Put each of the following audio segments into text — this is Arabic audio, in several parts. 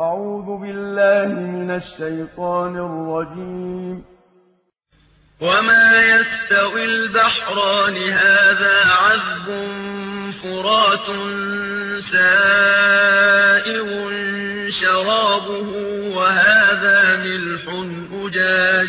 أعوذ بالله من الشيطان الرجيم. وما يستوي البحران هذا عذب فرات سائر شرابه وهذا ملح أجاج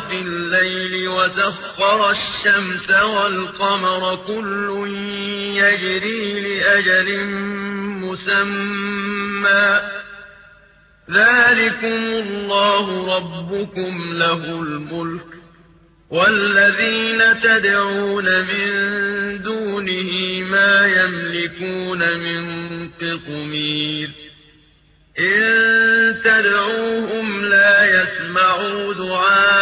في الليل وسخر الشمس والقمر كل يجري لأجل مسمى. ذلكم الله ربكم له الملك والذين تدعون من دونه ما يملكون من قطمير. إن تدعوهم لا يسمعوا دعاءكم ولو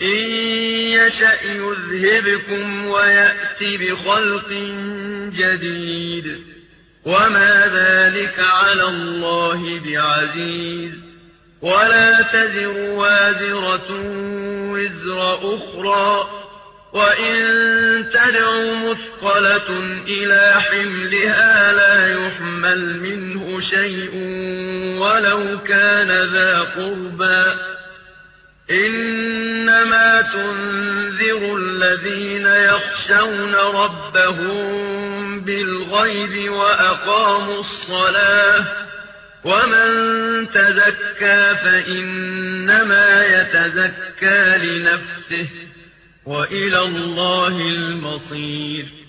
إن يشأ يذهبكم ويأت بخلق جديد. وما ذلك على الله بعزيز. ولا تزر وازرة وزر أخرى. وإن تدع مثقلة إلى حملها لا يحمل منه شيء ولو كان ذا قربى. إنما تنذر الذين يخشون ربهم بالغيب وأقاموا الصلاة ومن تزكى فإنما يتزكى لنفسه وإلى الله المصير